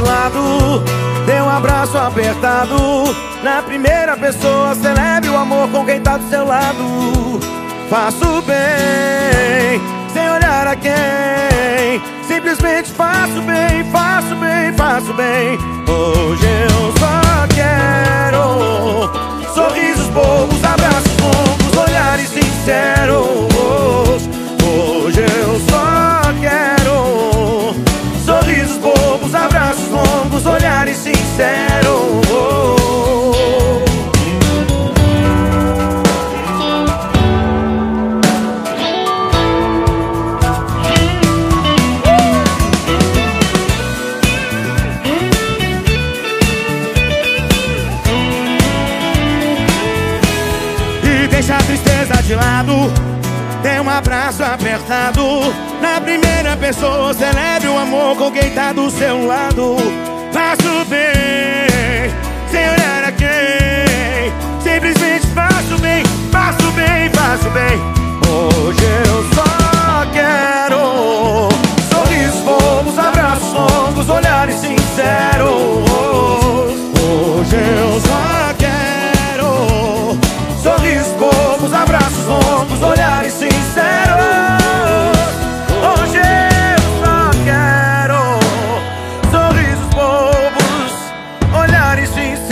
lado. Dê um abraço apertado. Na primeira pessoa Celebre o amor com quem tá do seu lado. Faço bem Sem olhar a quem. Simplesmente faço bem Faço bem, de lado. Dê um abraço apertado. Na primeira pessoa Celebre o amor com quem tá do seu lado. Faço bem Sem olhar a quem. Simplesmente faço bem Faço bem, faço bem. Hoje eu só quero Sorrisos bobos, abraços longos Olhares sinceros easy